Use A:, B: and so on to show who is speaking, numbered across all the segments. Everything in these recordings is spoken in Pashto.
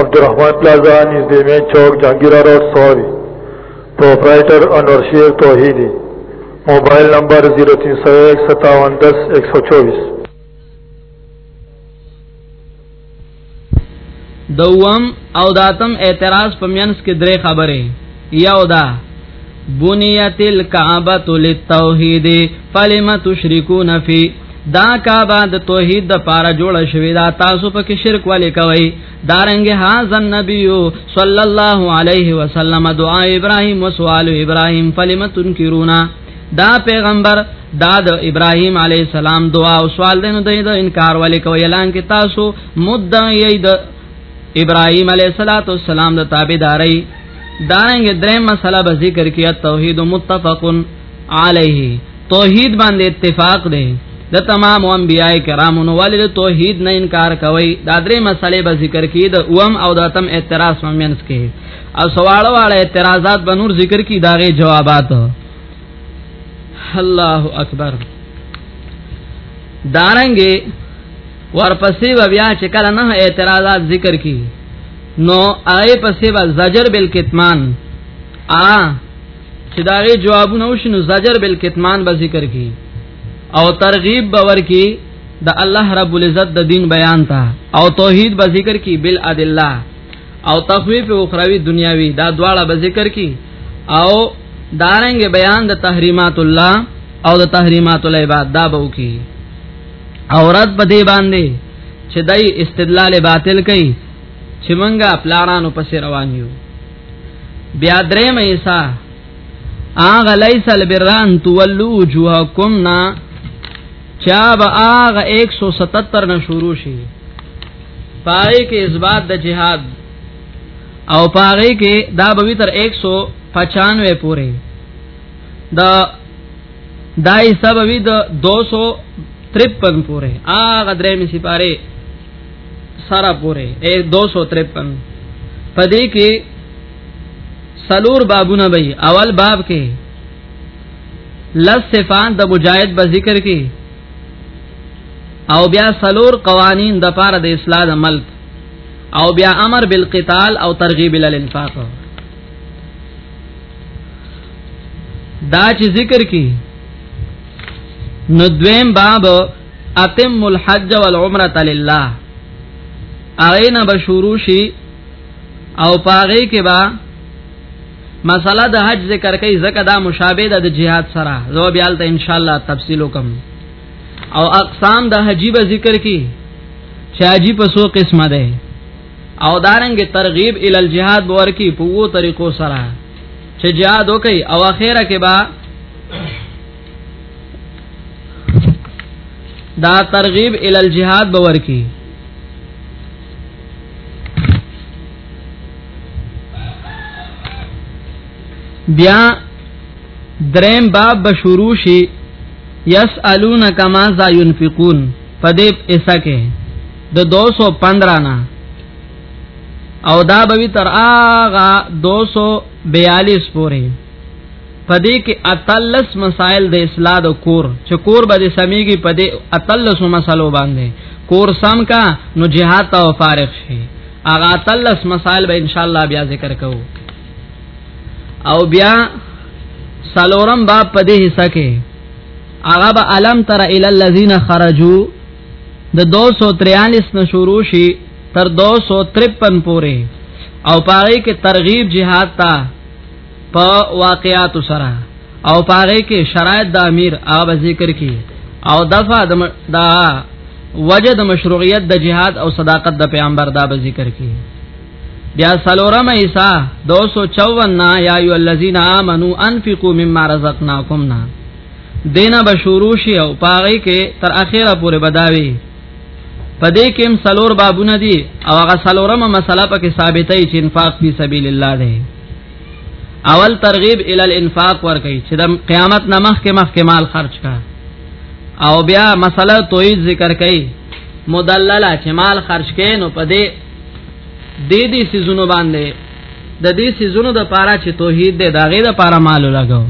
A: عبدالرحمن پلازا نزد مین چوک جہانگیرہ روڈ سوابی پروپرائٹر انور شیر توحیدی موبائل نمبر زیرو تین سو ایک ستاون دس ایک سو چوبیس
B: دوم او داتم اعتراض په مینس کې درې خبرې یو دا بنیت الکعبۃ للتوحید فلم تشرکون فی دا کعبه د توحید د پاره جوړه شوې دا تاسو په کې شرک ولې کوي دارنګ هاذ النبی صلی الله علیه وسلم دعا ابراهیم وسوال ابراهیم فلم تنکرونا دا پیغمبر دا د ابراهیم علی السلام دعا او سوال دینو د انکار ولې کوي اعلان کې تاسو مدعی د ابراهيم عليه السلام د تابعداري دارنګ درې مسله به ذکر کیا توحید متفقن علیه توحید باندې اتفاق دی د تمام انبیاء کرامو نو ولې توحید نه انکار کوي دا درې مسلې به ذکر کی د اوم او د اتم اعتراض ومنس کې او سوالو والا اعتراضات به نور ذکر کی داغه جوابات الله اکبر دارنګه ورپسې بیا چې کله نه اعتراضات ذکر کی نو آی پسې با زجر بالکتمان ا چې داغه جوابونه وشنو زجر بالکتمان به ذکر کی او ترغیب باور کی د الله رب العزت د دین بیان تا او توحید به ذکر کی بل ادله او تخویف اخروی دنیاوی دا دواړه به ذکر کی او دارنګ بیان د تحریمات الله او د تحریمات العباد دا به وکي او رد په دې باندې چې دای استدلال باطل کوي چې منګه پلارانو پسې روان یو بیا درې مې سا اغه لیس البران تولو وجوهکم نا چا با اغه 177 نه شروع شي پای کې اثبات د جهاد او پای کې دا به تر 195 پورې دا دای سبب د 253 پورې هغه درې می سپاره سارا پورې 253 پدې کې سلور بابونه به اول باب کې لس صفات د مجاهد به ذکر کې او بیا سلور قوانین د پاره د اصلاح د ملک او بیا امر بالقتال او ترغیب الانفاق دا چې ذکر کی نو دویم باب اتم الحج والعمره لله اغینا بشورو شي او پاغه کې با مسله د حج ذکر کوي زکه دا مشابه ده د جهاد سره زو بیا ته ان شاء الله تفصیل وکم او اقسام د حجیب ذکر کی چې حجی په سو قسمه ده او دارنګ ترغیب ال الجهاد باور کی په وو طریقو سره چې جهاد وکي او اخیره کې با دا ترغیب ال الجهاد باور کی بیا دریم باب بشورو شي یسالون کما ذا ينفقون پدې ایسا کې د 215 نه او دا به تر هغه 242 پورې پدې کې اتلس مسائل د اصلاح د کور چې کور به د سميږي پدې اتلس مسلو باندې کور سم کا نو جهاد او فارغ شي اغه اتلس مسائل به ان شاء الله بیا ذکر کوو او بیا سالورم باب پدې حصہ کې هغه به علم تر ال الذين خرجوا د 243 نه شروع شي تر 253 پورې او پاره کې ترغیب جهاد ته په واقعات سره او پاره کې شرایط د امیر هغه ذکر کی او دفع د دا وجه د مشروعیت د جهاد او صداقت د پیغمبر دا به ذکر کی بیا سلورم ایسا 254 نا یا ایو الذین آمنو انفقوا مما رزقناکم نا دینا به شروع شي او پاره کې تر اخره پورې بداوي پدې کې هم سلور بابونه دي او هغه سلورمه مسله پکې ثابته چې انفاق په سبیل الله دی اول ترغیب ال الانفاق ورکي چې د قیامت نمخ کې مخ کې مال خرج کا او بیا مسله توحید ذکر کړي مدلله چې مال خرج کین نو پدې دې دې سيزونو باندې د دې سيزونو د پاره چې توحید دې داغه د پاره مال لګاو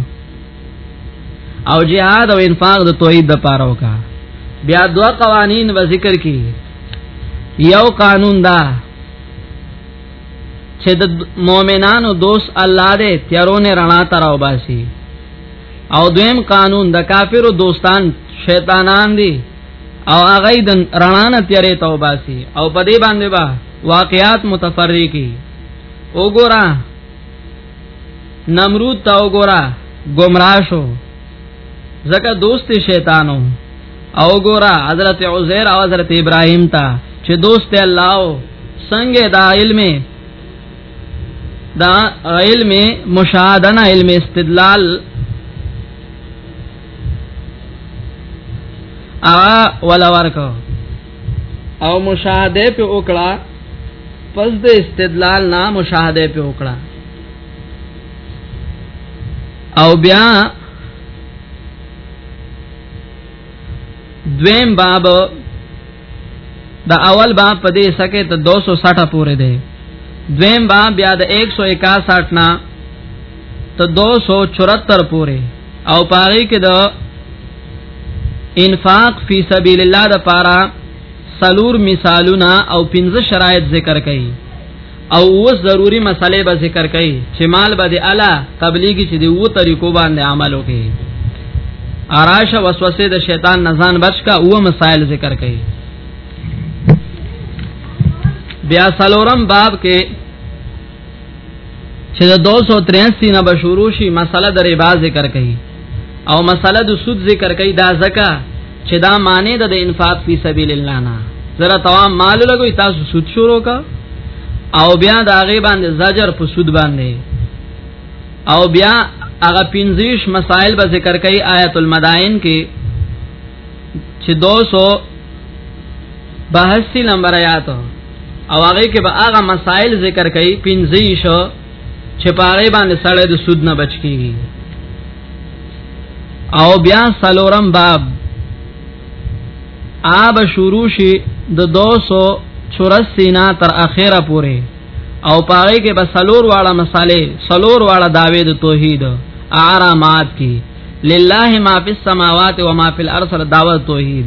B: او جهاد او انفاق د توحید د پاره وکا بیا دوا قوانین و ذکر کی یو قانون دا چې د مؤمنانو دوست الله دې تیارونه رڼا تر او باسي او دویم قانون د کافرو دوستان شیطانان دي او هغه د رڼا نه تیارې توباسي او په دې باندې با واقعات متفرقي وګورئ نمرود تا وګورا گمراه شو زکه دوست شیطانو او ګورا حضرت عزیر او حضرت ابراهیم تا چې دوست الله او څنګه دا علم دا علم مشاهده نه علم استدلال ا ولا ورکو او مشاهده په وکړه پس د استدلال نه مشاهده په وکړه او بیا دویم باب دا اول باب په دې سکه ته 260 پورې دی دویم باب بیا د 161 نه ته 274 پورې او پاره کې د انفاق فی سبیل الله د پاره سلور مثالونه او پنځه شرایط ذکر کړي او اوس ضروری مسئله به ذکر کړي چې مال به د اعلی تبلیغي چې د وو طریقو باندې عمل وکړي اراش وسوسه د شیطان نزان بچ کا او مسائل ذکر کړي بیا سلورم باب کې چې د 283 نه بشورو شي مسله د ربا ذکر کړي او مسله د سود ذکر کړي دا زکه چې دا معنی د انفاق فی سبیل الله نه زره توام مال لګوي تاسو سود شروع کا او بیا د هغه باندې زجر په سود باندې او بیا هغه پنځیش مسائل به ذکر کړي آیت المدائن کې چې 200 82 نمبر آیات او هغه کې به هغه مسائل ذکر کړي پنځه شو چې پاره باندې سړی د سود نه بچ کیږي او بیا سلورم باب آب شروع شي د 284 نه تر اخره پورې او پاره کې به سلور واړه مسالې سلور واړه داوی د توحید آرامات کی لله ما فی السماوات و ما فی الارض دعوت توحید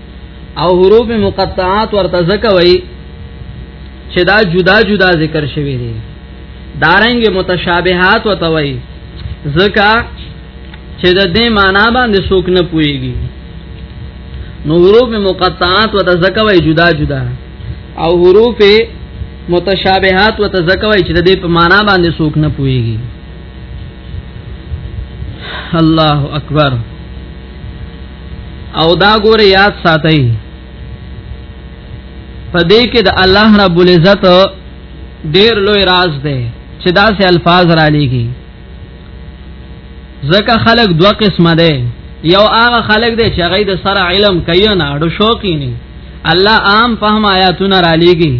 B: او حروف مقطعات ورته ځکه وای چې دا جدا جدا ذکر شوی دی دارنګ متشابهات ورته وای ځکه چې د دې معنا باندې څوک نه پويږي نو حروف مقطعات ورته ځکه وای جدا جدا او حروف متشابهات ورته ځکه وای چې د دې په معنا باندې څوک نه پويږي الله اکبر او دا ګوره یاد ساتئ په دې کې د الله رب العزت ډیر لوی راز دی چې دا سه الفاظ را لېږي ځکه خلق دوه قسمه ده یو هغه خلق دی چې هغه د سره علم کوي نه اړو شوقي نه الله عام فهم آیاتونه را لېږي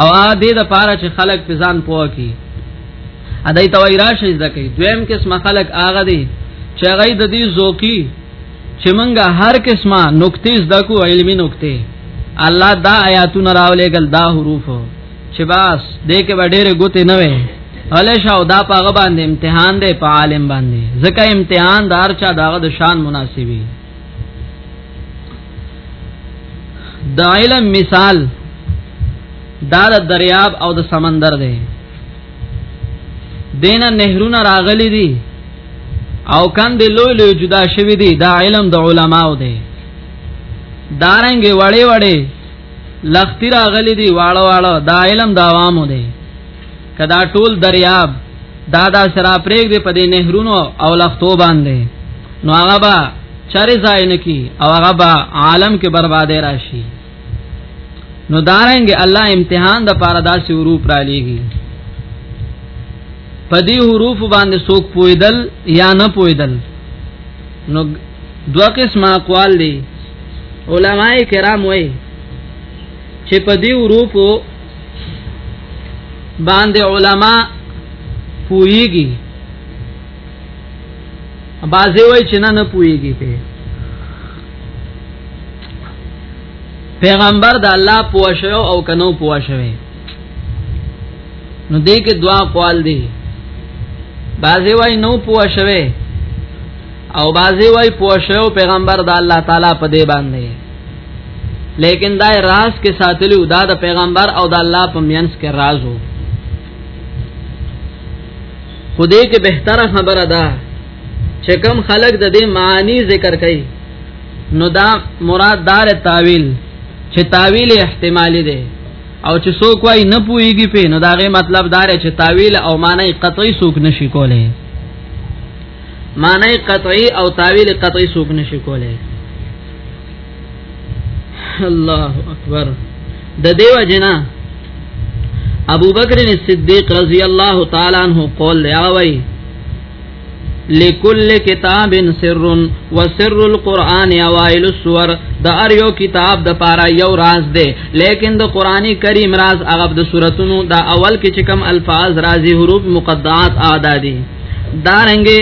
B: او ا دې د پاره چې خلق په ځان پوه کی ادای توای راشي ځکه دویم قسم خلق هغه دی چې هغه د دې زوکی چې مونږه هر قسمه نقطې زده کو علمي نقطې الله دا آیاتونه راولېګل دا حروف چې بس دې کې ډېرې ګوتې نه وي اله شاو دا پاغه باندې امتحان دی په عالم باندې ځکه امتحان دار چا داغه د شان مناسبي د علم مثال دا د دریاب او د سمندر دی دینه نهرونه راغلي دي او کند لوی لوی جدا شوی دی دا علم د علماو دی دارنګ وړې وړې لختی راغلي دي واړه واړه دا علم د عوامو دی کدا ټول دریاب دا دا سرا پرېګ دې په دې نهرونو او لختو باندې نو هغه با چاري ځای نه کی او هغه با عالم کې بربادې راشي نو دارنګ الله امتحان د پاره داسې حروف را لېږي په دې حروف باندې څوک پویدل یا نه پویدل نو دو قسم اقوال دي علماء کرام وایي چې په دې حروف باندې علما پويږي بازی وای چې نه نه پويږي په پیغمبر د الله پوه شو او کنو پوه شوی نو دې کې دعا قوال دی بازی وای نو پوه شوی او بازی وای پوه شو پیغمبر د الله تعالی په دې باندې لیکن دا راز کې ساتلو دا د پیغمبر او د الله په مینس کې راز وو خدای کې بهتره خبره ده چې کم خلق د دې معنی ذکر کوي نو دا مراد دار تعویل چې تعویل احتمالی دی او چې څوک وای نه پويږي په نو داغه مطلب دار چې تعویل او معنی قطعی څوک نشي کولای معنی قطعی او تعویل قطعی څوک نشي کولای الله اکبر د دیو جنا ابو بکر صدیق رضی الله تعالی عنہ قول لاوی لکل کتاب سر و سر القرآن اوائل السور د ار یو کتاب د پارا یو راز دی لیکن د قرآنی کریم راز اغب د سورتونو دا اول کې چکم الفاظ رازی حروف مقدعات آدادی دارنګه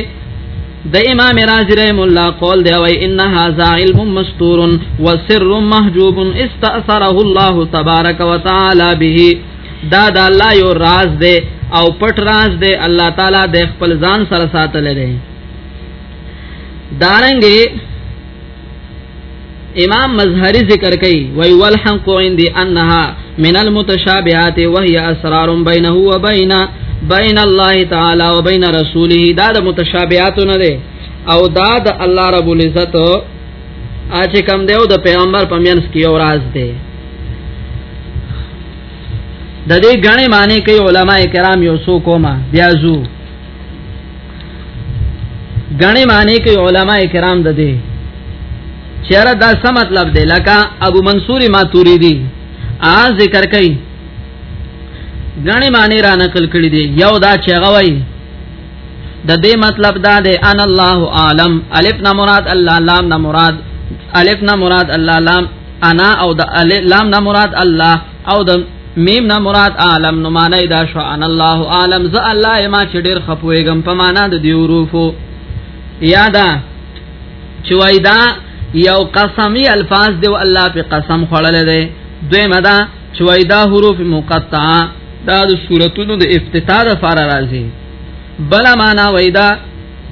B: د امام رازی رحم الله قول دی وای ان هاذا علم مستور وسر محجوب استاثره الله تبارک وتعالى به دا د الله یو راز دی او پټ راز دی الله تعالی د خپل ځان سره ساتل دی دارنګي امام مظهری ذکر کوي وی والحق عندي انها من المتشابهات وهي اسرار بينه وبين بين الله تعالى وبين رسوله دا د متشابهات نه ده او دا د الله رب العزت اچ کم دیو د پیغمبر په مینس کې یو راز دی د دې غنې معنی کوي علما کرام یو سو کوما بیازو غنی معنی کوي علما کرام د دې چیرې دا څه مطلب دی لکه ابو منصور ماتوریدی ا ذکر کوي غنی معنی را نقل کړی دی یو دا چې غوي د دې مطلب دا دی ان الله عالم الف نه مراد الله لام نه مراد الف نه مراد الله لام انا او د لام نه مراد الله او د میم نه مراد عالم نو معنی دا شو ان الله عالم ز الله ما چې ډیر خپويګم په معنا د دی حروفو یادا چویدا یو قسمی الفاظ دی الله په قسم خړل دی دوی مدا چویدا حروف مقطعه دا د صورتونو د افتتاح لپاره راځي بل معنا ویدا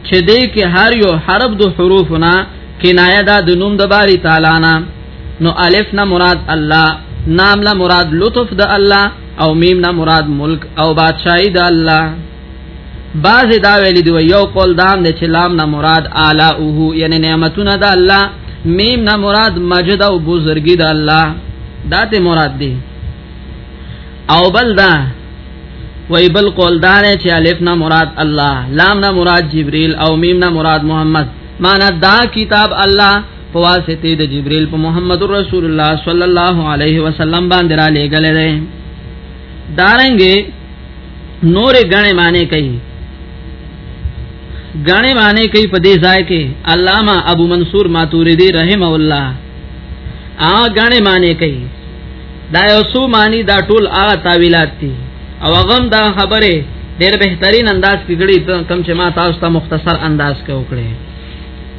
B: چې دې کې هر یو حرف د حروفنا کنایه دا د نوم د باری تعالی نه نو الف نه مراد الله نام نه مراد لطف د الله او میم نه مراد ملک او بادشاہي د الله بعض دا ویل دی یو قول دام دی چې لام نه مراد اعلی او یعنی نعمتونه د الله میم نه مراد مجد او بزرګي د الله داته مراد دی او بل دا وای بل قول دا نه چې الف نه مراد الله لام نه مراد جبريل او میم نه مراد محمد معنا دا کتاب الله فواسطه د جبريل په محمد رسول الله صلی الله علیه وسلم باندې را لېګل دی دارنګې نور غنې معنی کوي غنې معنی کوي په دې ځای کې علامه ابو منصور ماتوریدی رحم الله ا غنې معنی کوي دا یو سو معنی دا ټول ا تعویلات دي او غم دا خبره ډېر بهترین انداز کې غړي کم چې ما تاسو ته مختصر انداز کې وکړي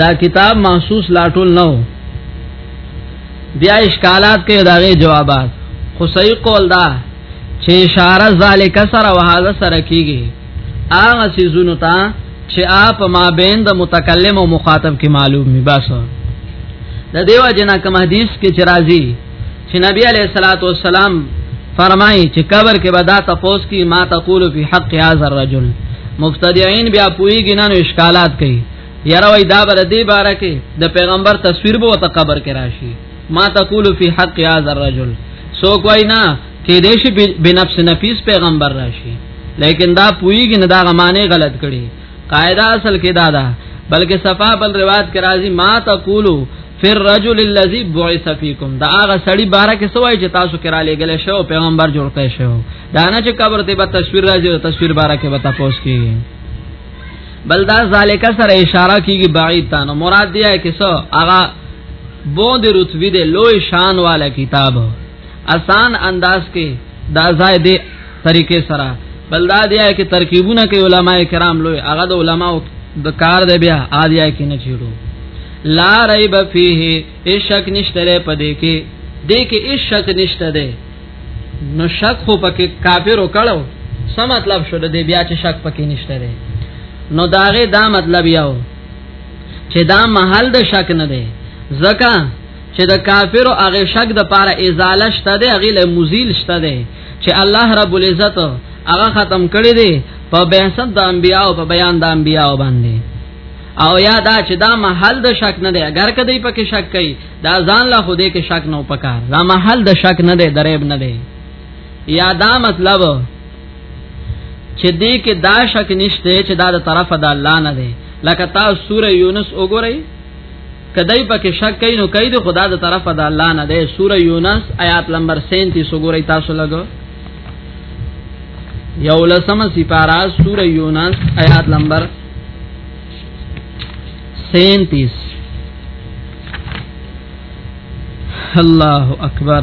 B: دا کتاب محسوس لا ټول نو بیا اشکالات کې داغه جوابات خو صحیح قول دا چې اشاره ذالک سره وهذا سره کیږي هغه سيزونو ته چې اپ ما بین د متکلم او مخاطب کې معلوم می باسه د دیو جنا کوم حدیث کې چې راځي چې نبی علیہ الصلوۃ والسلام فرمایي چې قبر کې به دا تاسو کی ما تقول فی حق هذا الرجل مفتدیین بیا پویږي نه اشکالات کوي یاره وای دا بر دې باره کې د پیغمبر تصویر به وت قبر کې راشي ما تقول فی حق هذا الرجل سو کوي نه کې دې شي بنفس نفیس پیغمبر راشي لیکن دا پویږي نه دا غمانه غلط کړي قاعده اصل کې دا ده بلکې صفه بل روایت کې راځي ما تقولو فی الرجل الذی بعث فیکم دا هغه سړی بارا کې سوای چې تاسو کرا لګل شو پیغمبر جوړ کړی شو دا نه چې قبر ته به تصویر راځي او تصویر بارا کې به تاسو کی بل دا ذالک سره اشاره کیږي بعید تا نو مراد دی کې سو هغه بو د رتبی د لوی شان والا کتاب آسان انداز کې دا ځای دی طریقې سره بل دا دی چې ترکیبونه کوي علما کرام لوی هغه د علما د کار دی بیا آدیا کې نه چیړو لا ریب فیه اشک نشته پدې کې دې کې اشک نشته ده نو شک خو پکې کافرو کړو سم مطلب شو دې بیا چې شک پکې نشته ده نو داغه دا مطلب یو چې دا محل د شک نه ده زکه چې د کافر او هغه شک د پاره ازاله شته دی هغه له مزیل شته دی چې الله رب العزت هغه ختم کړی دی په بحثت د انبیا او په بیان د انبیا باندې او یا دا چې دا محل د شک نه دی اگر کدی په کې شک کوي دا ځان لا خو دې کې شک نه پکار دا محل د شک نه دی دریب نه دی یا دا مطلب چې دې کې دا شک نشته چې دا د طرفه د الله نه دی لکه تاسو سوره یونس وګورئ کدی پکې شک کین نو کید خدا د طرف د الله نه ده سوره یونس آیات نمبر 37 وګورئ تاسو لګو یو لسم سپارا سوره یونس آیات نمبر 37 الله اکبر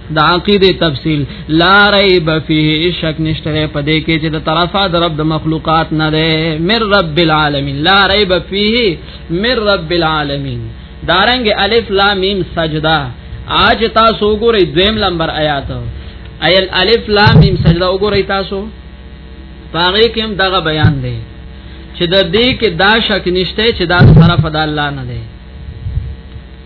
B: د عقیده تفصیل لا ریب فیه شک نشته په دې کې چې د طرفه د رب د مخلوقات نه ده مر رب العالمین لا ریب فیه مر رب العالمین دارنګ الف لام میم سجدا اج تاسو وګورئ دویم نمبر آیات ایل الف لام میم سجدا وګورئ تاسو پاره کې هم دغه بیان دی چې د دې کې دا شک نشته چې دا طرفه د الله نه ده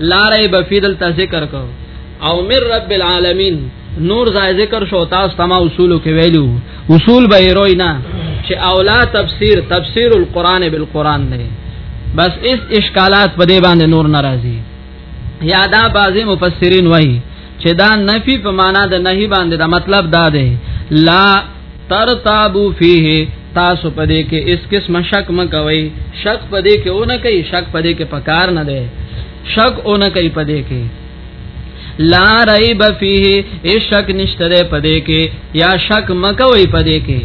B: لارې بفیدل ته ذکر کو او مر رب العالمین نور ځای ذکر شو تاسو تما اصول کې ویلو اصول به روي نه چې اولا تفسیر تفسیر القرآن بالقرآن دی بس اس اشکالات په دې باندې نور ناراضي یادا بعضی مفسرین وایي چې دا نفي په معنا د نهي باندې دا مطلب دا دی لا ترتابو فيه تاسو پدې کې اس قسم شک مکوي شک پدې کې اون کوي شک پدې کې پکار نه دی شک اون کوي پدې کې لا ریب فيه اس شک نشته پدې کې یا شک مکوي پدې کې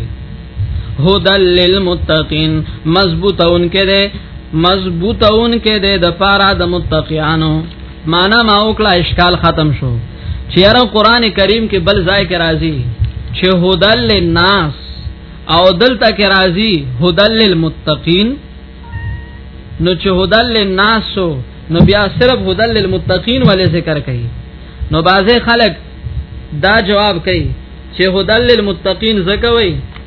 B: هدل للمتقین مضبوطون کې ده مضبوطون کې ده د پارا د متقینانو معنا ما وکړه اشکال ختم شو چیرې قران کریم کې بل ځای کې راځي چې هدل للناس او دلته کې راځي هدل للمتقین نو چې هدل للناس نو بیا صرف هدل للمتقین ولې ذکر کوي نو بازه خلک دا جواب کوي چې هدل للمتقین زکوي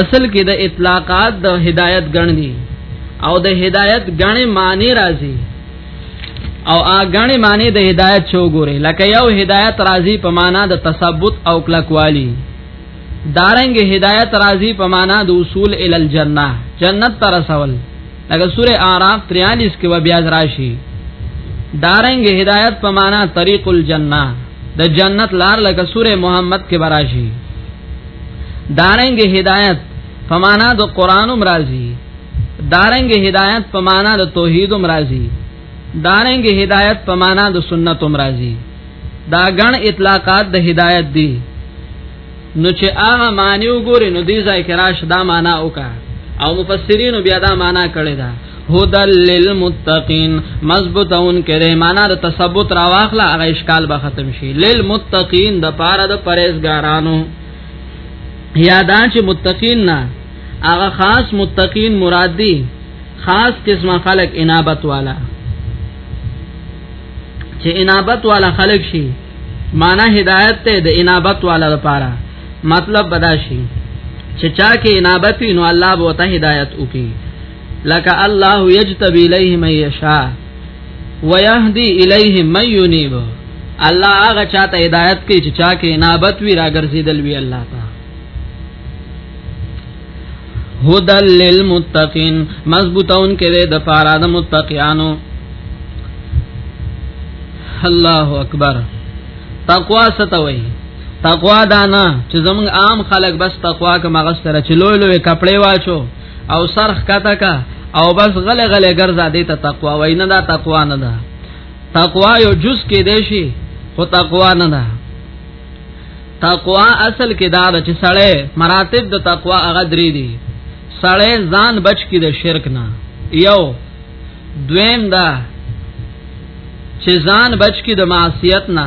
B: اصل کې د اطلاقات د هدایت ګڼ دي او د هدایت غنې معنی راځي او ا غنې معنی د هدایت شو ګوري لکه یو هدایت راځي په معنا د تثبت او کلکوالی دارنګ هدایت راځي په معنا د اصول ال الجنه جنت تر رسول لکه سوره اعراف 43 کې و بیا راشي دارنګ هدایت په معنا طریق الجنه د جنت لار لکه سوره محمد کې براشي دارنګ هدایت په معنا د قران هم راځي دارنګ هدایت په معنا د توحید هم راځي دارنګ هدایت په معنا د سنت هم راځي دا غن اطلاقات د هدایت دي نو چې هغه معنی وګوري نو دې ځای کې راش دا معنا وکا او مفسرین بیا دا معنا کړی دا هدل للمتقین مضبوطون کړي معنا د تثبوت را واخله هغه اشکال به ختم شي للمتقین د پاره د پرهیزګارانو یادان چې متقین نه هغه خاص متقین مراد دي خاص قسمه خلق انابت والا چې انابت والا خلق شي معنا هدایت ته د انابت والا لپاره مطلب بداشي چې چا کې انابت نو الله به ته هدایت وکي لك الله يجتبي اليه من يشاء ويهدي اليه من ينيب الله هغه چاته هدایت کوي چې چا کې نابت وی راګرځیدل وی الله تا هدل للمتقین مضبوطون کې د پاره د متقیانو الله اکبر تقوا ستوي تقوا دانا چې زمونږ عام خلک بس تقوا کوم غستره چې لوی لوی کپڑے واچو او سر خکتا کا او بس غله غله ګرځا دې ته تقوا وای نه دا تقوا نه ده تقوا یو جز کې دی شي خو تقوا نه ده تقوا اصل کې دا چې سړی مراتب د تقوا هغه درې دي سړی ځان بچ کې د شرک نه یو دویم دا چې ځان بچ کې د معصیت نه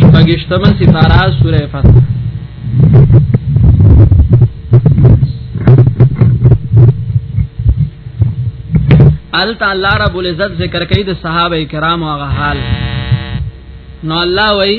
B: شپږشتمه سپارا سوره فتح ال تعالی رب العزت ذکر کوي د صحابه کرامو هغه حال نو الله وایي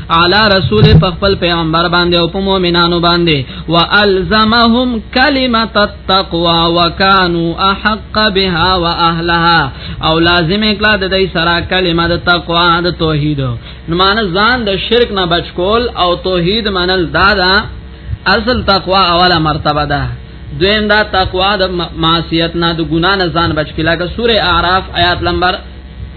B: علی رسول په خپل پیغمبر باندې او په مؤمنانو باندې والزمهم کلمه التقوا وکانو احق بها واهلها او لازم کړه د دې سره کلمه د تقوا د توحید نو مان ځان د شرک نه بچ کول او توحید منل دادا اصل تقوا اوله مرتبه ده دویم دا تقوا د معصیت نه د ګنا نه ځان بچ کړه لکه سوره اعراف آیات نمبر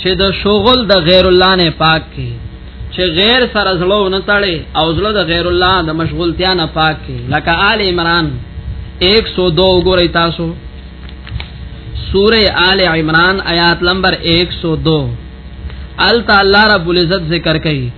B: چې د شغل د غیر الله نه پاک کی چې غیر سره زړه نه تړي او زړه د غیر الله د مشغولتیا نه پاک کی لکه آل عمران 102 ګورئ تاسو سوره آل عمران آیات نمبر 102 ال تعالی رب العزت ذکر کوي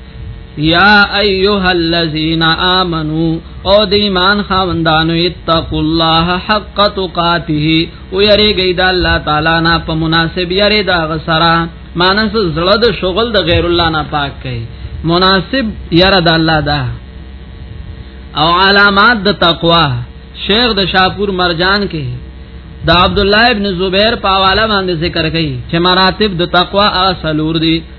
B: یا ایها الذین آمنو او د ایمان خاوندانو اتقوا الله حق تقاته او یریږي د الله تعالی نه په مناسب یری دا غسرا مانس زړه د شغل د غیر الله نه پاک کړي مناسب یره د الله دا او علامات د تقوا شیخ د شاپور مرجان کې د عبد الله ابن زبیر په حواله باندې ذکر کړي چې مراتب د تقوا اصلور دي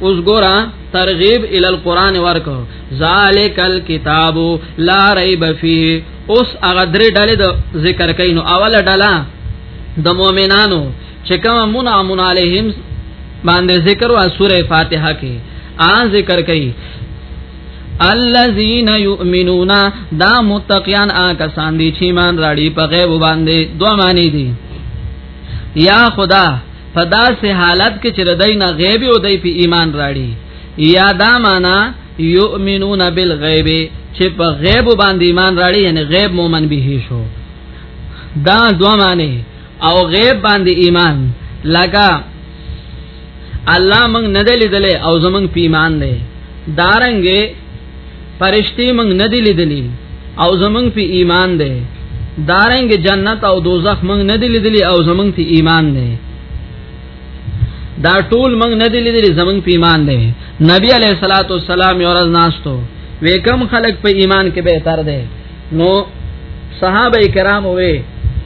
B: اوس ګورا ترغیب ال القران ورکو ذالک الکتاب لا ریب فیه اوس هغه درې ډلې د ذکر کین او اوله ډله د مؤمنانو چې کوم منعمون علیهم باندې ذکر او سوره فاتحه کې آ ذکر کړي الذين يؤمنون دا متقیان آ کسان دي چې مان راړي په غیب باندې دوه معنی دي یا خدا په داسې حالت کې چې ردی نه غیب او دی په ایمان راړي یا دا معنا یؤمنون بالغیب چې په غیب باندې ایمان راړي یعنی غیب مؤمن به شو دا دوه معنی او غیب باندې ایمان لکه الله موږ نه دلیدل او زمنګ پیمان دی دارنګه پرشتي موږ نه دی لیدلی او زمونږ په ایمان دی دارنګ جنت او دوزخ موږ نه دی لیدلی او زمونږ په ایمان دی دا ټول موږ نه دی لیدلی زمونږ په ایمان دی نبی علیہ الصلوۃ والسلام یو ورځ ناشتو وې کم خلق په ایمان کې به تر دی نو صحابه کرام وې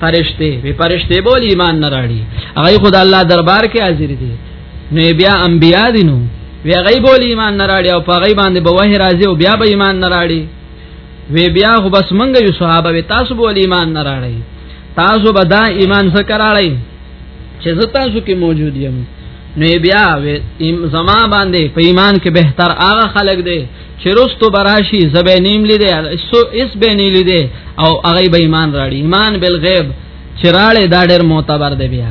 B: پرشته به پرشته بول ایمان نه راړي هغه خدای الله دربار کې حاضر دي نو بیا انبیا دي نو وی غیب ول ایمان نه راړي او په غیب باندې به وه راځي او بیا به ایمان نه راړي وی بیا خو بس منګ یو صحابه وی تاسو به ول ایمان نه راړي تاسو به دا ایمان ذکر راړي چې زه تاسو کې موجود یم نو بیا وی زما باندې په ایمان کې بهتر هغه خلک دی چې رستو براشي زبې نیم لیدې سو اس به نیم لیدې او هغه به ایمان راړي ایمان بالغیب چراله دا ډېر معتبر دی بیا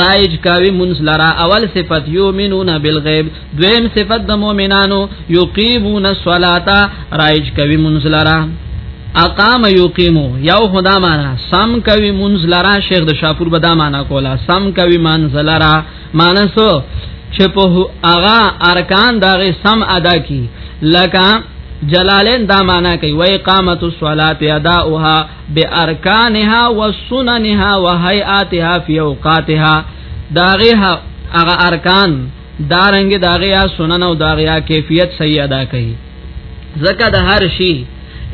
B: رایج کاوی منس لرا اول صفت یومنون بالغیب دویم صفت د مؤمنانو یقیمون الصلاۃ رایج کاوی منس لرا اقام یقیمو یو خدا معنا سم کوي منز لرا شیخ د شاپور بدا معنا کولا سم کوي منز لرا مانسو چې په اغا ارکان دغه سم ادا کی لکه جلالین دا معنا کوي و اقامت الصلاه اداؤها بارکانها وسننها وهيئاتها في اوقاتها داغه هغه ارکان دارنګ داغه سنن او داغه کیفیت صحیح ادا کړي زکه د هر شي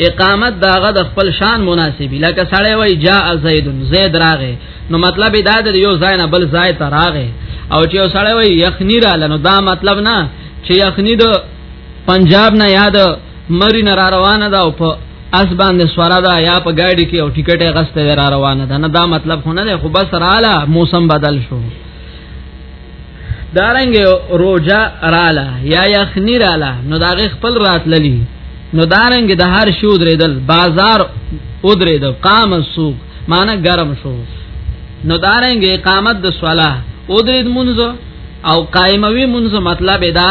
B: اقامت داغه د خپل شان مناسبی لکه سړی وای جاء زید زید راغه نو مطلب دا د یو ځای نه بل ځای ته راغه او چې یو سړی وای یخنی را لنو دا مطلب نه چې یخنی د پنجاب نه یاد مری نه را روانه ده او په اس باندې سوارا دا یا په ګاډي کې او ټیکټ یې غسته را روانه ده نه دا مطلب خو نه دی خو بس رااله موسم بدل شو دارنګ روجا رااله یا یخنی رااله نو دا خپل راتللی نو دارنګ د هر شو درېدل بازار او درېد قام السوق معنی ګرم شو نو دارنګ اقامت د صلاه او درېد منځ او قائموي منځ مطلب دا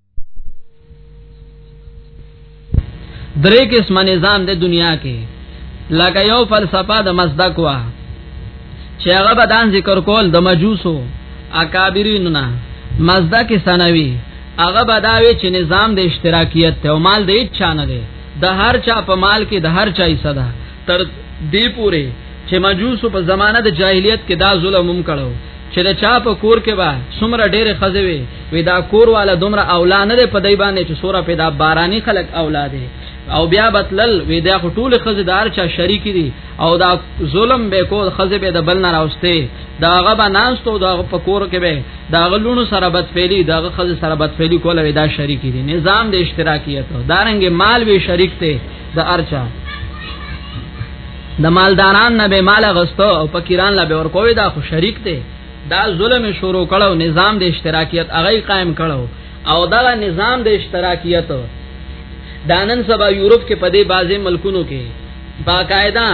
B: درې قسم نظام د دنیا کې لکه یو فلسفه د مزدک وا چې هغه به دان ذکر کول د مجوسو اکابرین نه مزدک ثانوی هغه به داوی چې نظام د اشتراکیت ته او مال د هیڅ چا نه دی د هر چا په مال کې د هر چا حصہ ده تر دې پورې چې مجوسو په زمانه د جاهلیت کې دا ظلم هم کړو چې دا چا په کور کې با سمره ډېره خزوي وي دا کور والا دومره اولا نه په دای باندې چې سوره پیدا بارانی خلک اولاد او بیا بتلل وی دا ټول خزدار چا شریک دي او دا ظلم به کو خزه به د بل نه راوسته دا غبا ناستو دا په کور کې به دا غلونو سره بد فعلی دا خزه سره بد فعلی کوله دا شریک دي نظام د اشتراکیت دارنګ مال وی شریک ته د ارچا د مالداران نه به مال غستو او فقیران لا به ورکوي دا خو شریک دی دا ظلم شروع کړو نظام د اشتراکیت هغه قائم کړو او دا نظام د اشتراکیت دانن سبا یورپ کې په دې بازي ملکونو کې باقاعده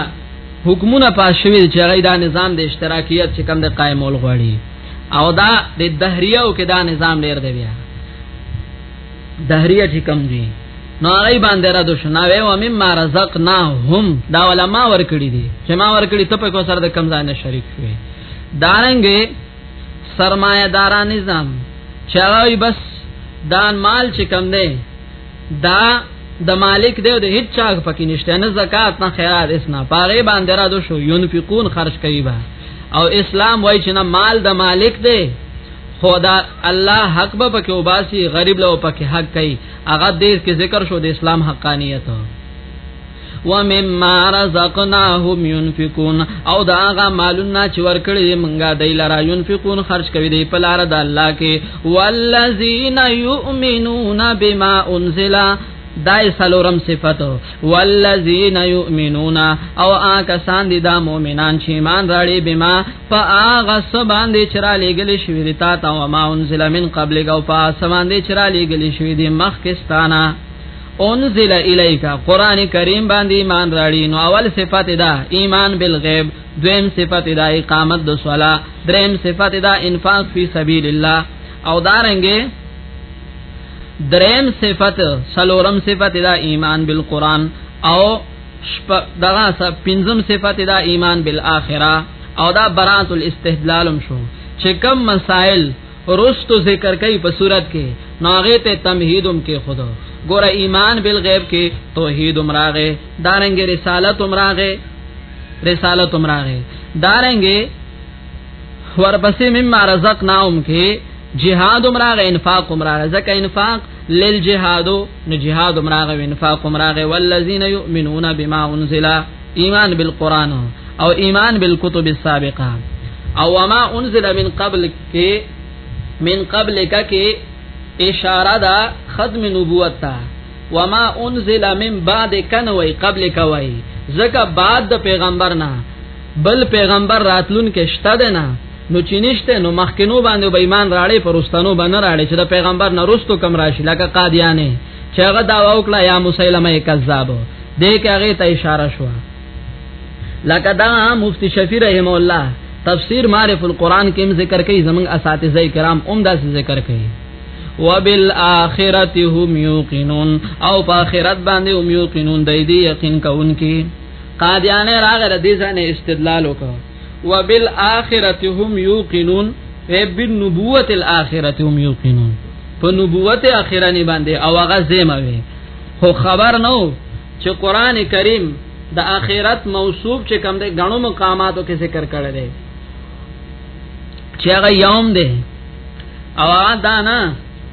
B: حکمونه پاس شوی چې هغه دا نظام د اشتراکیت چې کم د قائمول غواړي او دا د دهریو کې دا نظام ډیر دی بیا دهریه چې کم دي نو هغه باندې را دو شناوي او مم ما رزقنا هم دا علماء ور کړی دي چې ما ور کړی ته په کو سره د کم ځای نه شریک شوی دارنګ سرمایه دارا نظام چاوي بس دان مال چې کم دی دا د مالک دی او د هیڅ چا پکې نشته نه زکات نه خیرات اس نه پاره باندې را دو شو ينفقون خرج کوي با او اسلام وای چې نه مال د مالک دی خدا الله حق به پکې وباسي غریب له پکې حق کوي هغه دې کې ذکر شو د اسلام حقانيت ومما رزقناهم ينفقون او دا هغه مالونه چې ورکړي مونږه دای لرا ينفقون خرج کوي دی په لار د الله کې والذین یؤمنون بما انزل دای سلورم صفاتو والذین یؤمنون او آکسان دی دا مؤمنان چې ایمان راړي بما په هغه سبان دې چرا لګل شوې دي تا ته ما انزل من قبل او په سبان دې چرا لګل شوې دي مخکستانه انزل الیک قران کریم باندې ایمان راړي نو اول صفت دا ایمان بالغیب دویم صفت دا اقامت د صلا دریم صفت دا انفاق فی سبیل الله او دارنګه دریم صفت سلورم صفت دا ایمان بالقران او شپ دغه سب پنځم صفت دا ایمان بالآخرة او دا برات الاستدلالم شو چې کم مسائل رستو ذکر کوي په صورت کې ناغه ته تمهیدم کې خود ګور ایمان بالغیب کې توحید امراغه دارنګ رسالت امراغه رسالت امراغه دارنګ ورپسې مما رزقناهم کې جهاد امراغ انفاق امراغ زکه انفاق للجهاد نو جهاد امراغ انفاق امراغ والذین یؤمنون بما انزل ایمان بالقران او ایمان بالکتب السابقه او وما انزل من قبل کې من قبل کې اشاره ده ختم نبوت ته وما انزل من بعد کنوي قبل کوي زکه بعد د پیغمبر نه بل پیغمبر راتلون کې شته ده نه نو چې نشته نو مخکینو باندې به ایمان راړې پرستانو باندې راړې چې د پیغمبر نه رستو کم راشي لکه قادیانې چې هغه دا وکړه یا مسلمه کذاب دې کې هغه ته اشاره شو لکه دا مفتی شفیع رحم الله تفسیر معرف القرآن کې ذکر کوي زمنګ اساتذه کرام اوم دا ذکر کوي وبالآخرته هم یوقنون او په آخرت باندې هم یوقنون د دې یقین کوونکي قادیانه راغره دې ځنه استدلال وکړ وبالآخرة هم یوقنون اے بالنبوت الاخرة هم یوقنون په نبوت اخرانی باندې او هغه زیمه وي خو خبر نو چې قران کریم د اخرت موصوف چې کم دی غنو مقاماتو کې ذکر کړی دی چې هغه یوم دی او دا نه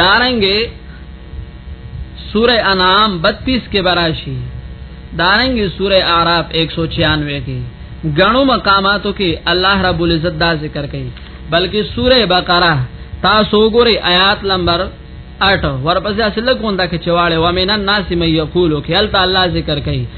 B: دارنګه سوره انعام 32 کې براشي دارنګه سوره اعراف 196 کې غنو مقاماتو کې الله رب العزت دا ذکر کوي بلکې سوره بقره تاسو ګوري آیات نمبر 8 ورپسې اصل کوم دا کې چواله و مینن ناس مې یقولو کې الله ذکر کوي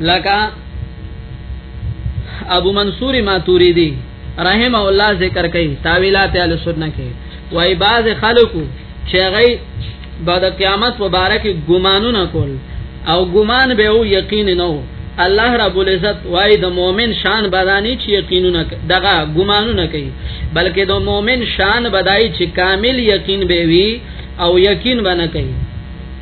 B: لکه ابو منصور ماتوریدی رحم الله ذکر کوي تاویلات اهل سنت کې وای باز خلکو چې غي بعد قیامت مبارک ګمانونه کول او ګمان به او یقین نه وو الله رب العزت وای د مؤمن شان بدانی چې یقینونه دغه ګمانونه کوي بلکې د مؤمن شان بدای چې کامل یقین به وي او یقین باندې کوي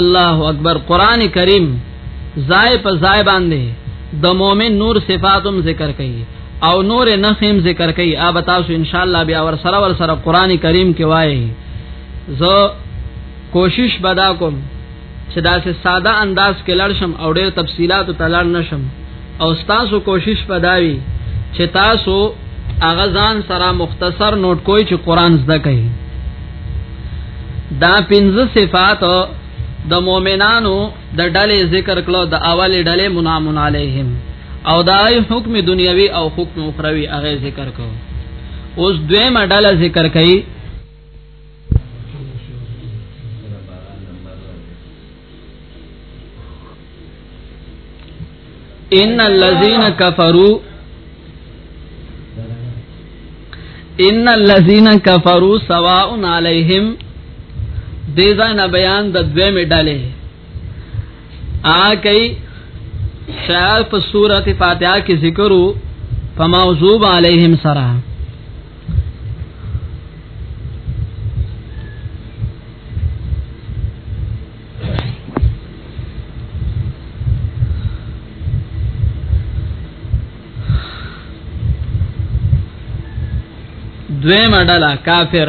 B: الله اکبر قران کریم زای په زای باندې د مؤمن نور صفاتم ذکر کړي او نور نخیم ذکر کړي ا بتاسو ان شاء الله بیا ور سره ور سره قران کریم کې وایي زه کوشش بدا کوم چې دا سه ساده انداز کې لړ شم او ډېر تفصيلات ته لړ نشم او تاسو کوشش پداوي چې تاسو اغه ځان سره مختصر نوٹ کوی چې قران زده کړئ دا پنځه صفات د مؤمنانو د ډلې ذکر کړو د اولې ډلې منامون علیهم او دا ای حکم دنیوي او حکم اخروی هغه ذکر کو اوس دویمه ډله ذکر کړي ان الذين كفروا ان الذين كفروا سواء عليهم دې ځان بیان د دوه مډاله آ کوي شاعر په سورته فاتحه کې ذکرو په موضوع عليهم سره دویم اډلا کافر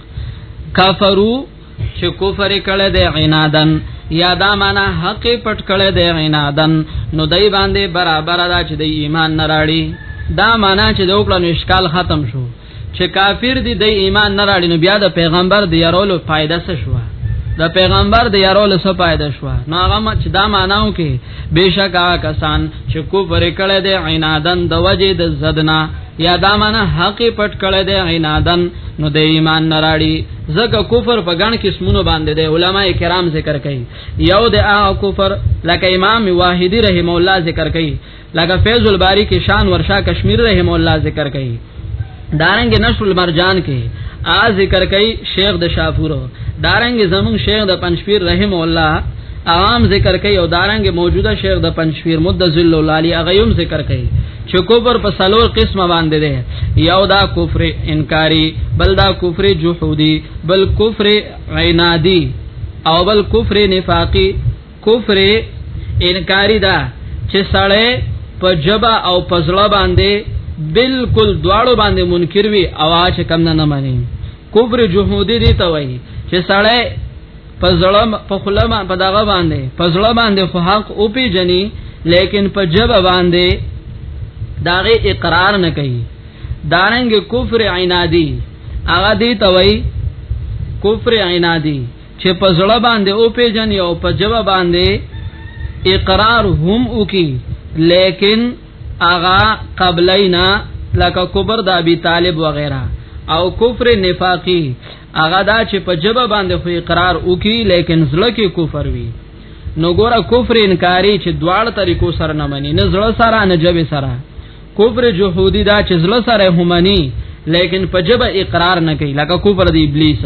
B: کفرو چې کفر کړه د عنادن یا دا معنا حق پټ کړه د عنادن نو دای باندې برابر دا چې د ایمان نراړي دا معنا چې د وکړو اشکال ختم شو چې کافر دي د ایمان نراړي نو بیا د پیغمبر د یارولو فائدہ څه شو د پیغمبر د یارولو څه فائدہ شو نو هغه چې دا معناو کې بشکا کسان چې کفر کړي دي عنادن د وجه د زدنا یا دا معنا حق پټ کړي دي عنادن نو د ایمان نراړي زکه کفر په ګڼ قسمونو باندې دي علما کرام ذکر کوي یو د ا کفر لکه امام واحدی رحم الله ذکر کوي لکه فیض الباری کې شان ورشا کشمیر رحم الله ذکر کوي دارنګ نشر المرجان کې ا ذکر کوي شیخ د شاپور دارنګ زمون شیخ د پنځپیر رحم الله عوام ذکر کوي او دارنګ موجوده شیخ د پنځپیر مد ذل العالی اغیوم ذکر کوي چې کوبر په سلور قسمه باندې ده یو دا کفر انکاری بل دا کفر جحودی بل کفر عنادی او بل کفر نفاقی کفر انکاری دا چې سړی په جبا او پزړه باندې بالکل دواړو باندې منکر وي او چې کم نه نه مانی کفر جهودی دی ته وایي چې سړی په ظلم په خلما په دغه باندې په ظلم باندې خو حق او پی جنې لیکن په جبا باندې داغه اقرار نه کوي دارنګ کفر عنادی هغه دی ته وایي کفر عنادی چې په زړه باندې او پیجن او په جبه باندې اقرار هم وکي لیکن اغا قبلینا لکه کبر د ابي طالب وغیرہ او کفر نفاقی اغا دا چې په جبه باندې خو اقرار وکي لیکن زړه کې کفر وي نو ګوره کفر انکاری چې دواړ طریقو سره نه مني نه زړه سره نه جبه سره کفر جهودی دا چې زړه سره هم مني لیکن په جبه اقرار نه کوي لکه کفر د ابلیس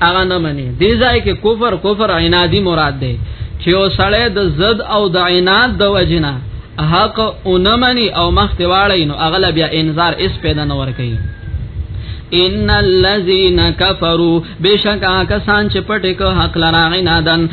B: هغه نه مني دې ځای کې کفر کفر عنادي مراد دی چې او سړی د زد او د عناد د وجنه حق اونمني او مخ ته واړی نو اغله بیا انذار اس پیدا نه ور کوي ان الذين كفروا بشکا کسان چې پټه کو حق لراغ نه دن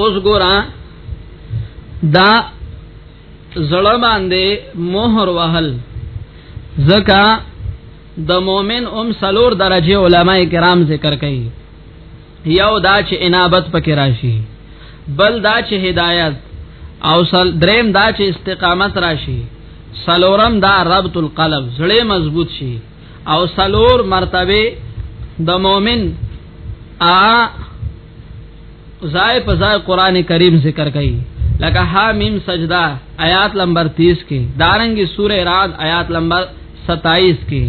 B: اوس ګورا دا زړه باندې مہر وهل زکا د مؤمن ام سلور درجه علما کرام ذکر کوي یو دا چې انابت پکې راشي بل دا چې هدایت او سل دریم دا چې استقامت راشي سلورم دا ربط القلب زړه مضبوط شي او سلور مرتبه د مؤمن ا زای په زای قران کریم ذکر کړي لکه حامیم سجدا آیات نمبر 30 کې دارنګي سوره رات آیات نمبر 27 کې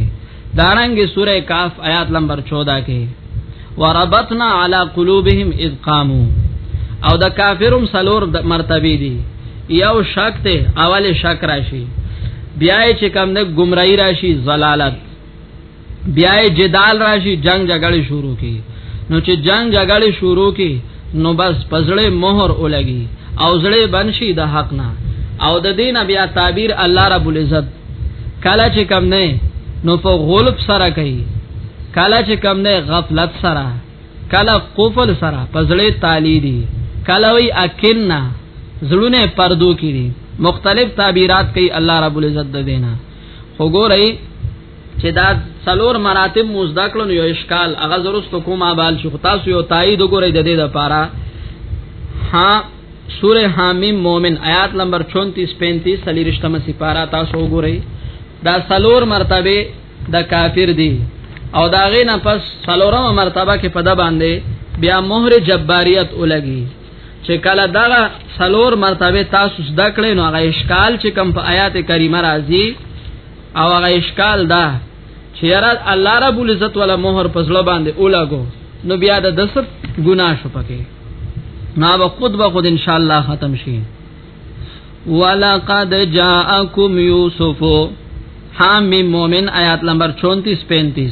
B: دارنګي سوره کاف آیات نمبر 14 کې وربطنا علی قلوبهم اذ قاموا او د کافرم سلور د مرتبه دي یو شک ته اول شک راشي بیا چې کم نه گمراهی راشي زلالت بیا جدال راشي جنگ جګړه شروع کی نو چې جنگ جګړه شروع کی نو بس پزړې مہر اولګي او زړې بنشي د حق نه او د دین بیا تعبیر الله رب العزت کله چې کم نه نو په غلب سره کوي کله چې کم نه غفلت سره کله قفل سره پزړې تالی دي کله وی اکننا زړونه پردو کړي مختلف تعبیرات کوي الله رب العزت د دینا وګورئ چې دا څلور مراتب مو زده کړو نو یو اشکال هغه زروست کوم ابال شو تاسو یو تایید وګورئ د دې لپاره ها سوره حامیم مومن آیات نمبر 34 35 سلیرشتمه سپارا تاسو وګورئ دا څلور مرتبه د کافر دی او دا غې نه پس څلورم مرتبه کې پد باندې بیا مہر جباریت ولګي چې کله دا څلور مرتبه تاسو زده کړئ نو هغه اشکال چې کم په آیات کریمه راځي او هغه اشکال دا چې یاره الله رب العزت ولا مہر پزړه باندې اولاګو نو بیا د دسر ګنا شو پکې نا به خود به خود ان شاء الله ختم شي ولقد جاءکم یوسف حامیم مومن آیات نمبر 34 35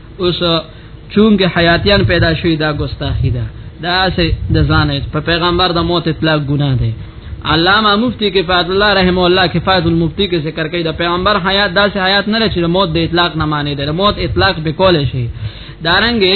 B: اوس چونګه حیاتیان پیدا شوی دا ګستاخی ده دا سه د ځان په پیغمبر د موت اطلاق ګناه ده علامه مفتی کې فات الله رحم الله کې فات المفتی کې ذکر کوي د پیغمبر حیات داسې حیات نه لري چې د موت د اطلاق نه معنی ده د موت اطلاق به کول شي دارنګه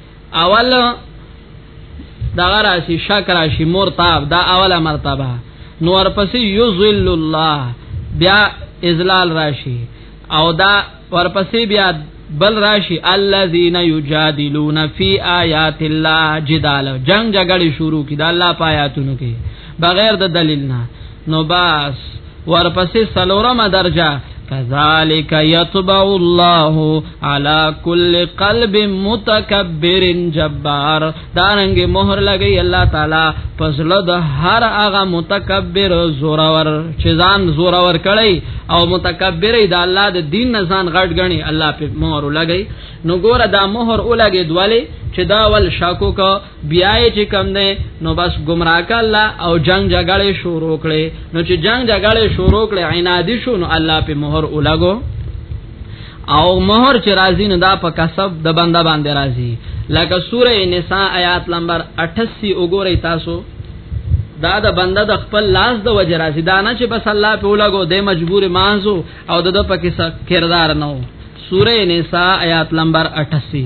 B: اول دا راشي شک راشي مرتاب دا اوله مرتبه نو ورپسې یذل الله بیا ازلال راشي او دا ورپسې بیا بل راشي الذين يجادلون في آيات الله جدال جنگ جګړه شروع کړي د الله په آیاتونو کې بغیر د دلیل نه نو باس ورپسې سلورمه درجه کذالک یطبع الله علی کل قلب متکبر جبار دارنګ مہر لګی الله تعالی پسله د هر هغه متکبر زورور چې ځان زورور کړي او متکبر د الله د دین نه ځان غټ غني الله په مہر لګی نو ګوره دا مہر ولګي دواله چې دا ول شاکو کا بیا یې چې کم دی نو بس گمراه کله او جنگ جګړه شروع کړي نو چې جنگ جګړه شروع کړي عنادي شو نو الله په مہر ولګو او مہر چې راځي نو دا په کسب د بنده باندې راځي لکه سوره نساء آیات نمبر 88 وګورئ تاسو دا د بنده د خپل لاس د وجه راځي دا نه چې بس الله په ولګو د مجبور مانزو او د پکې کردار نه سوره نساء آیات نمبر 88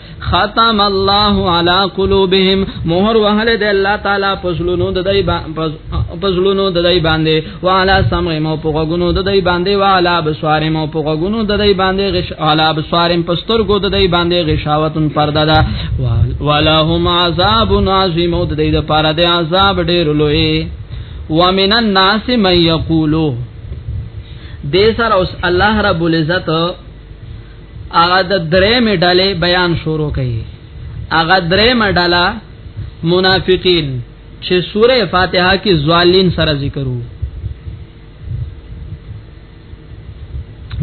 B: ختم الله على قلوبهم مهر وهل د الله تعالی پسلونو د دای پسلونو د دای باندې وعلى سمع مو پوغونو د دای باندې وعلى بصار مو پوغونو د دای باندې غش على بصار پستر کو د دای باندې غشاوتن پرده ده ولهم عذاب عظیم د دای د پاره د عذاب ډیر لوی ومن الناس من یقولو دې سره اوس الله رب العزت هغه د درې مډالې بیان شروع کړي هغه درې مډاله منافقین چې سوره فاتحه کې ظالین سره ذکرو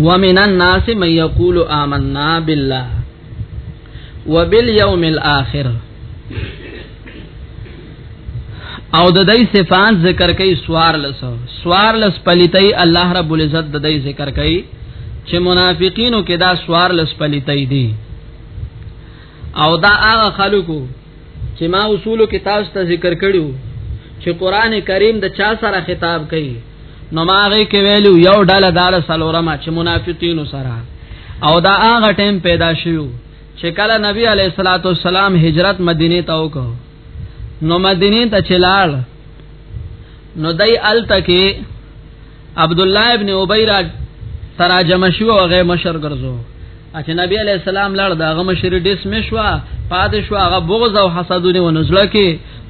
B: ومن الناس من يقول آمنا بالله وباليوم الآخر او د دې صفات ذکر کوي سوار لس سوار لس پلیتای الله رب العزت د دې ذکر کوي چې منافقینو کې دا سوار لس پلیتای دي او دا هغه خلکو چې ما اصولو کې تاسو ته ذکر کړیو چې قران کریم د چا سره خطاب کوي نو ماغه کې ویلو یو ډله دار سلورما چې منافقینو سره او دا هغه ټیم پیدا شوی چې کله نبی علیہ الصلوۃ والسلام هجرت مدینه ته وکړ نو مدینه ته چلال نو دای ال تکي عبد الله ابن ابي را تراجم شو او غي مشر ګرځو چې نبی علیہ السلام لړ دا غ مشر ډیس مشوا پاد شو هغه بغض او حسدونه ونزله کې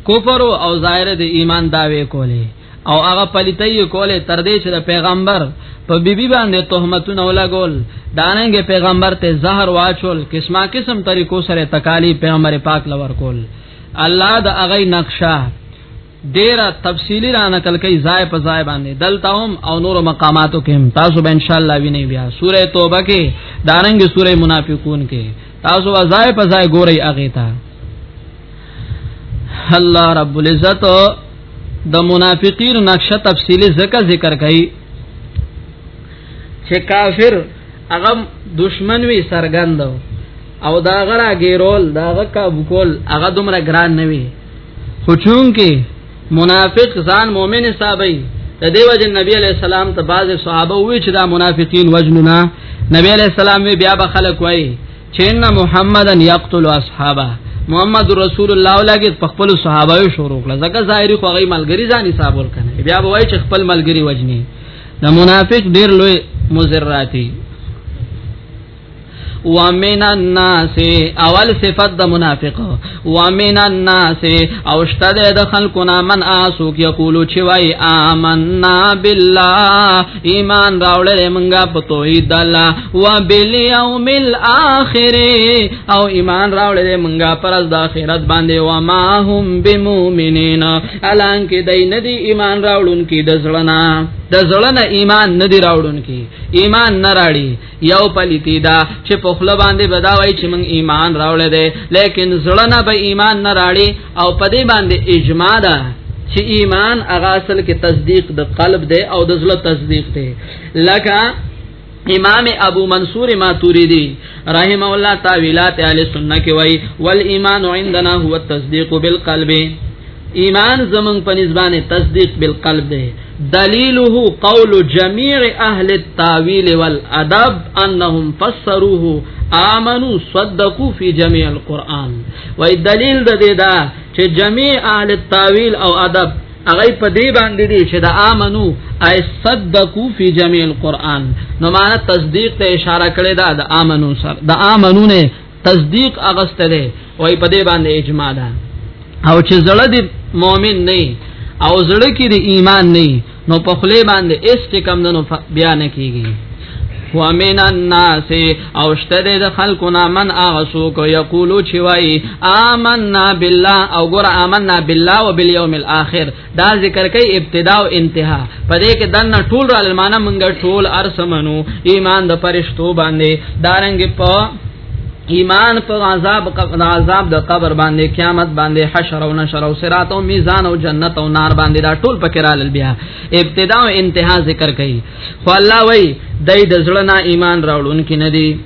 B: کفر او ظاهر د ایمان داوی کولی او هغه پلیتای کوله تر دې چې د پیغمبر په بیبي باندې تهمتونه ولګول دانګه پیغمبر ته زهر واچول قسمه قسم طریقو سره تکالی پیغمبر پاک لور کول الله د هغه نقشه ډیره تفصیلی را نقل کوي ځای په ځای باندې دلته هم او نور مقاماتو کې هم تاسو به ان شاء الله ویني بیا سوره توبه کې دارنګ سوره منافقون کې تاسو ځای په ځای ګورئ هغه ته الله رب العزت د منافقین نقشه تفصیلی ذکر ذکر کړي چې کافر هغه دشمن وی سرګند او دا غرا ګیرول دا غ کا بوکول هغه دومره ګران نه وی خو چون کې منافق ځان مؤمن حسابي د دیو جن نبی علی السلام ته بعض صحابه وی چې دا منافقین وجننا نبی علی السلام وی بیا به خلق وای چین محمدن یقتل اصحابہ محمد رسول الله ولګي په خپل صحابه یو شروع کړ ځکه ظاهري خو غي ملګری ځان حساب ورکنه بیا به وای چې خپل ملګری وجني د منافق ډیر لوی مزراتی ومن الناس اول صفت د منافق ومن الناس او شته د خلکو نه من اسو کې یقول چې وای آمنا بالله ایمان راوړل منګه په توحید الله و بالیوم الاخر او ایمان راوړل منګه پر د اخرت باندې و ما هم بمؤمنین الان کې دای ندی ایمان راوړون کې د ځړنا د ځړنا ایمان ندی راوړون کې ایمان نه راړي یو پلیتی دا چې په خله باندې بداوي چې مونږ ایمان راوړل دي لیکن زړه نه به ایمان نه راړي او په دې باندې اجماع ده چې ایمان هغه اصل کې تصدیق د قلب دی او د زړه تصدیق دی لکه امام ابو منصور ماتوریدی رحم الله تعالی تعالی سنت کې وای والایمان عندنا هو التصدیق بالقلب ایمان زمون په نسبانه تصدیق بالقلب ده دلیله قول جميع اهل التاويل والادب انهم فسروه امنو صدقوا في جميع القران وای دلیل د دې دا چې جميع اهل التاويل او ادب هغه په دې باندې دي چې دا امنو اي صدقوا في جميع القران نو معنا تصدیق ته اشاره کړې ده د امنو سره د امنو نه تصدیق اغسته ده وای په دې باندې اجماع ده او چې زړه دې مؤمن نه او زړه کې دې ایمان نه نو په خله باندې اس چې کم نه بیا نه کیږي ومن الناس او شته د خلقنا من اغسو کو یقولو چوي آمنا بالله او ګور آمنا بالله وبالیوم الاخر دا ذکر کوي ابتدا او انتها په دې کې دنه ټول را لمانه مونږ ټول ارسمنو ایمان د پرشتو باندې دارنګ په ایمان په عذاب قبر عذاب د قبر باندې قیامت باندې حشر او نشر او صراط او میزان او جنت او نار باندې دا ټول پکې رال بیا ابتدا او انتها ذکر کړي خو الله وای دای د زړه نه ایمان راوړون کې نه دی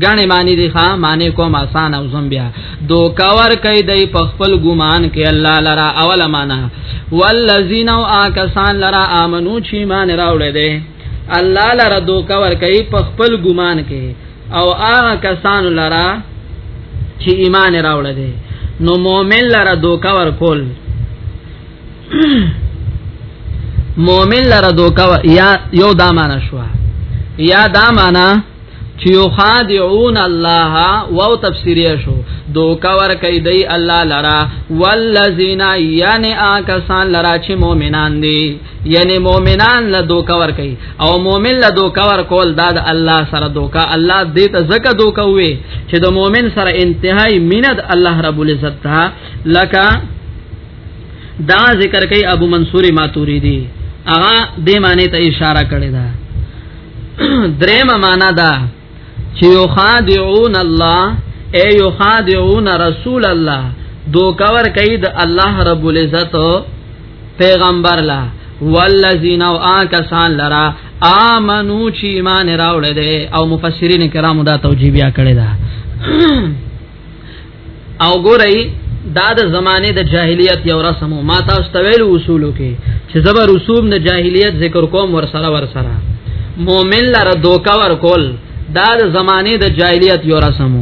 B: غنې معنی دی ښا معنی کوم آسان او زم بیا دو کاور کوي دی په خپل ګمان کې الله لرا اول معنا والذین او آکسان لرا امنو چې مان راوړې دی الله لرا دو کاور کوي په خپل ګمان کې او هغه کسان لرا چې ایمان راوړې دی نو مؤمن لرا دو کاور کول مؤمن لرا دو کاور یا یو دا معنا شو یا دا معنا چې یخادعون الله واو تفسیریه شو دوکا ور کوي دی الله لرا والذین یعنی آکسان لرا چې مؤمنان دي یعنی مؤمنان له دوکا ور کوي او مؤمن له دوکا ور کول داد الله سره دوکا الله دې ته زکه دوکا وي چې د مؤمن سره انتهائی مینت الله رب العزت ته لکه دا ذکر کوي ابو منصور ماتوریدی اغا دې معنی ته اشاره کړی دا درېمه معنا دا چې یو خادعون الله اے یو خادعون رسول الله دو کور کوي د الله رب العزت پیغمبر لا والذین او آکسان لرا آمنو چې ایمان راوړل دي او مفسرین کرامو دا توجیه بیا کړی دا او ګورئ دا د زمانه د جاهلیت یو رسم ما تاسو ته ویل اصولو کې چې زبر رسوم د جاهلیت ذکر کوم ور سره ور سره مؤمن لره دوکا ور کول دا د زمانه د جاهلیت یو رسم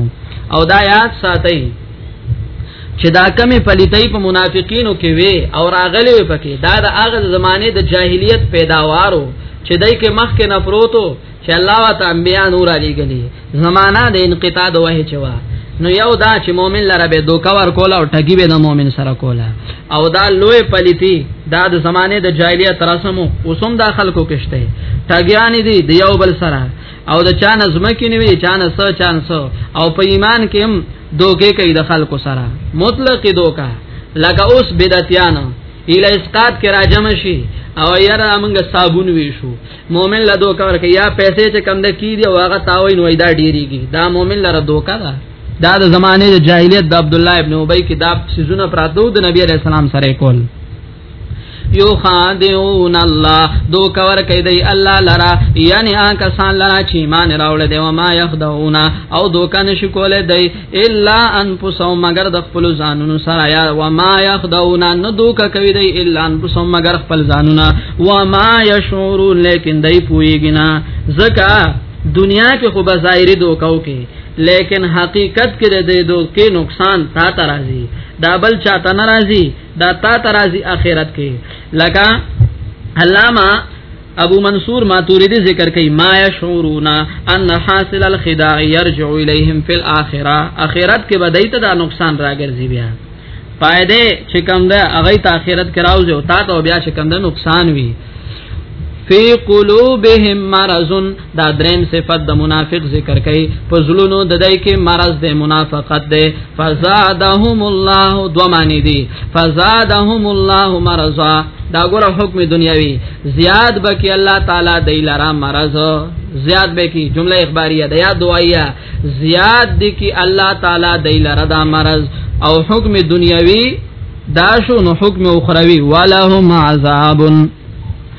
B: او دا یاد ساتئ چې دا کمی پلیتای په منافقینو کې وي او راغلی وي پکې دا د هغه زمانه د جاهلیت پیداوارو چې دای کې مخ کې نفروتو چې الله وت انبیا نور علی غلی زمانہ د انقطاع د وه چوا نو یو دا چې مؤمن لره به دوکا ور کول او ټګي به د مؤمن سره کوله او دا لوی پلیتی دا د زمانه د جاهلیت رسمو اوسم دا خلکو کشته ټګیان دي د یو بل سره او د چان زمکې نیوي چان سو چان سو او په ایمان کې هم دوکې کوي د خلکو سره مطلق دوکا لکه اوس بدعتیان اله اسقات کې راجم شي او یاره موږ صابون ویشو مؤمن له دوکا ورکه یا پیسې چې کم د کی دی او هغه تاوی نو دا ډیریږي دا مؤمن لره دوکا ده دا د زمانه د جاهلیت د عبد الله ابن ابي کتاب سيزونه پراتو د نبی عليه السلام سره کول یو خادعون الله دو کور کوي دی الله لرا یعنی آن کسان لرا چې ایمان راوړل دی او ما یخدعون او دوکان شکول دی الا انفسهم مگر د خپل ځانونو سره یا و ما یخدعون نو دوک کوي دی الا انفسهم مگر خپل ځانونه و ما یشعرون لیکن دای پویږي نه زکه دنیا کې خو بظاهری دوکاو کې لیکن حقیقت کې د دې دوکې نقصان تا ترازی دا بل چاته ناراضي دا تا ترازی اخرت کې لکه علامہ ابو منصور ماتوریدی ذکر کوي ما يشعرون ان حاصل الخداع يرجع اليهم في الاخره اخرت کې بدای ته دا نقصان راګرځي بیا فائدې چې کوم ده هغه ته اخرت کې راوځي او تا ته بیا چې کوم ده نقصان وي فی قلوبهم مرض دا دریم صفت د منافق ذکر کړي په زلونو د دای کې مرض د منافقت ده فزادهم الله دو معنی دي فزادهم الله مرضا دا ګوره حکم دنیاوی زیاد بکی الله تعالی دی لرا مرض زیاد بکی جمله اخباریه ده یا دعایه زیاد دی کی الله تعالی دی لرا دا مرض او حکم دنیاوی دا شو نو حکم اخروی ولهم عذابن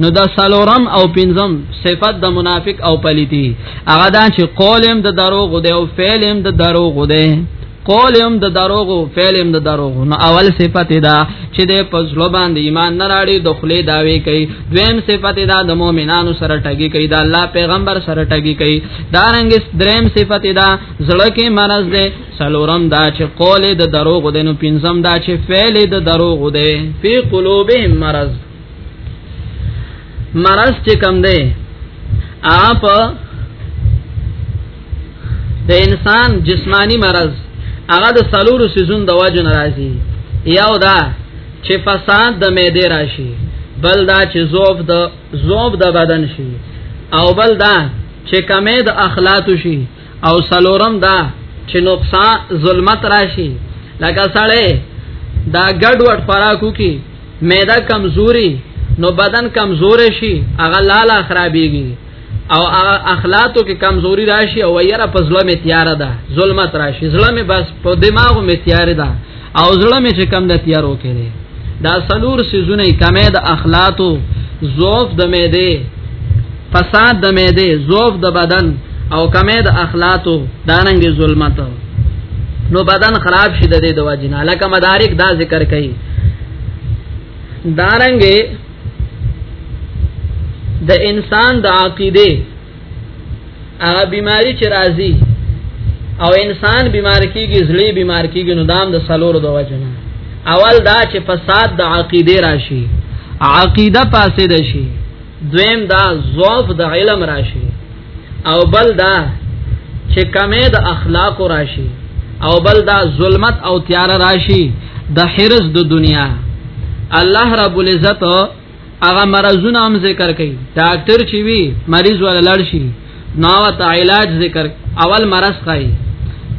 B: نو دا سالورم او پنځم صفت د منافق او پلیتی هغه دا چې قولم د دروغ دی او فعلم د دروغ دی قولم د دروغ فعلم د دروغ نو اول صفت دا چې د پزلو باندې ایمان نه راړي دخلي داوي کوي دویم صفت دا د مؤمنانو سره ټګي کوي د الله پیغمبر سره ټګي کوي دارنګ دریم صفت دا زړه کې مرز ده سلورم دا چې قول د دروغ دینو پنځم دا چې فعل د دروغ ده فی قلوبهم مرز مرض چې کم دی اپ د انسان جسمانی مرض هغه د سلورو سيزون د واجن راځي یو دا چې فساد د معده راشي بل دا چې زوب د زوب د بدن شي او بل دا چې کمې د اخلاق شي او سلورم دا چې نقصان ظلمت راشي لکه سړی دا ګډ وډ خوراکو کې معده کمزوري نو بدن کمزور شي هغه لاله خرابېږي او اخلاقو کې کمزوري راشي او یره په ظلم تیار ده ظلمت راشي ظلم بس په دماغو می تیار ده او زړه مې چې کم د تیارو کې دی دا سلور سيزونه کمې د اخلاقو زوف د مېده فساد د مېده زوف د بدن او کمې د اخلاقو داننګ ظلمت نو بدن خراب شي د دې د واجنه لکه مدارک دا ذکر کړي دارنګ د انسان د عقیده هغه بیماری چې راځي او انسان بیمار کیږي زړی بیمار کیږي نو دام د سلور د وجنه اول دا چې فساد د عقیده راشي عقیده فاسد شي دویم دا ضعف د علم راشي او بل دا چې کمه د اخلاق راشي او بل دا ظلمت او تیار راشي د حرز د دنیا الله رب العزت هغه مرزونه هم ذکر کړي ډاکټر چې وی مریض ولا لړ شي نو ته علاج ذکر اول مرز خای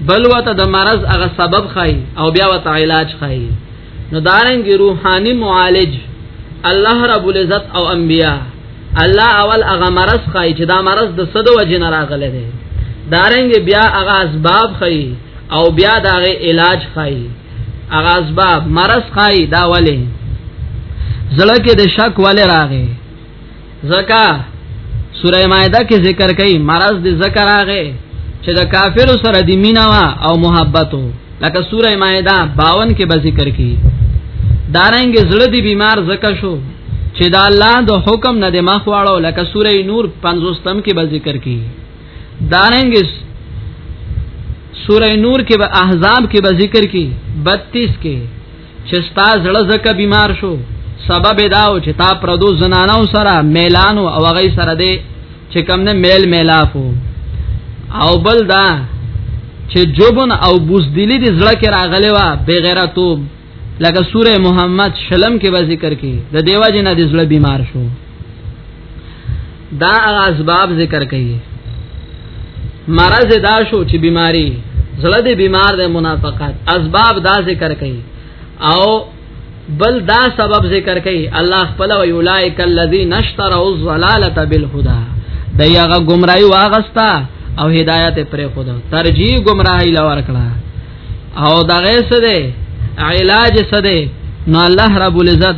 B: بل وته د مرز هغه سبب خای او بیا وته علاج خای نو دارنګ روحاني معالج الله رب العزت او انبیا الله اول هغه مرز خای چې دا مرز د صد وجه نه راغله دي دارنګ بیا هغه اسباب خای او بیا دغه علاج خای هغه اسباب مرض خای دا ولی زړه کې د شک ولی راغې زکا سوره مائده کې ذکر کړي مرض د ذکر راغې چې د کافر سره د مینا او محبتو لکه سوره مائده 52 کې به ذکر کړي دارنګ زړه دی بیمار زکه شو چې دا الله د حکم نه د مخواړو لکه سوره نور 50 تم کې به ذکر کړي دارنګس سوره نور کې به احزاب کې به ذکر کې 32 کې چې ستا زړه زکه بیمار شو سبب دا و چې تا پردو زنانو سره میلانو او هغه سره دې چې کم نه میل میلافو او بل دا چې جوبن او بوزدلی دې زړه کې راغلی و بغیرتوب لکه سوره محمد شلم کې به ذکر کې د دیوا جنا دې زړه بیمار شو دا هغه اسباب ذکر کړي مرض دا شو چې بیماری زړه دې بیمار دی منافقت اسباب دا ذکر کړي او بل دا سبب ذکر کړي الله خپل وی اولائک الذین اشتروا الضلاله بالهدى دا یغه گمراهی واغستا او هدایت پر خدا ترجیح گمراهی لور کړه او دا غیسه ده علاج سده نو الله رب العزت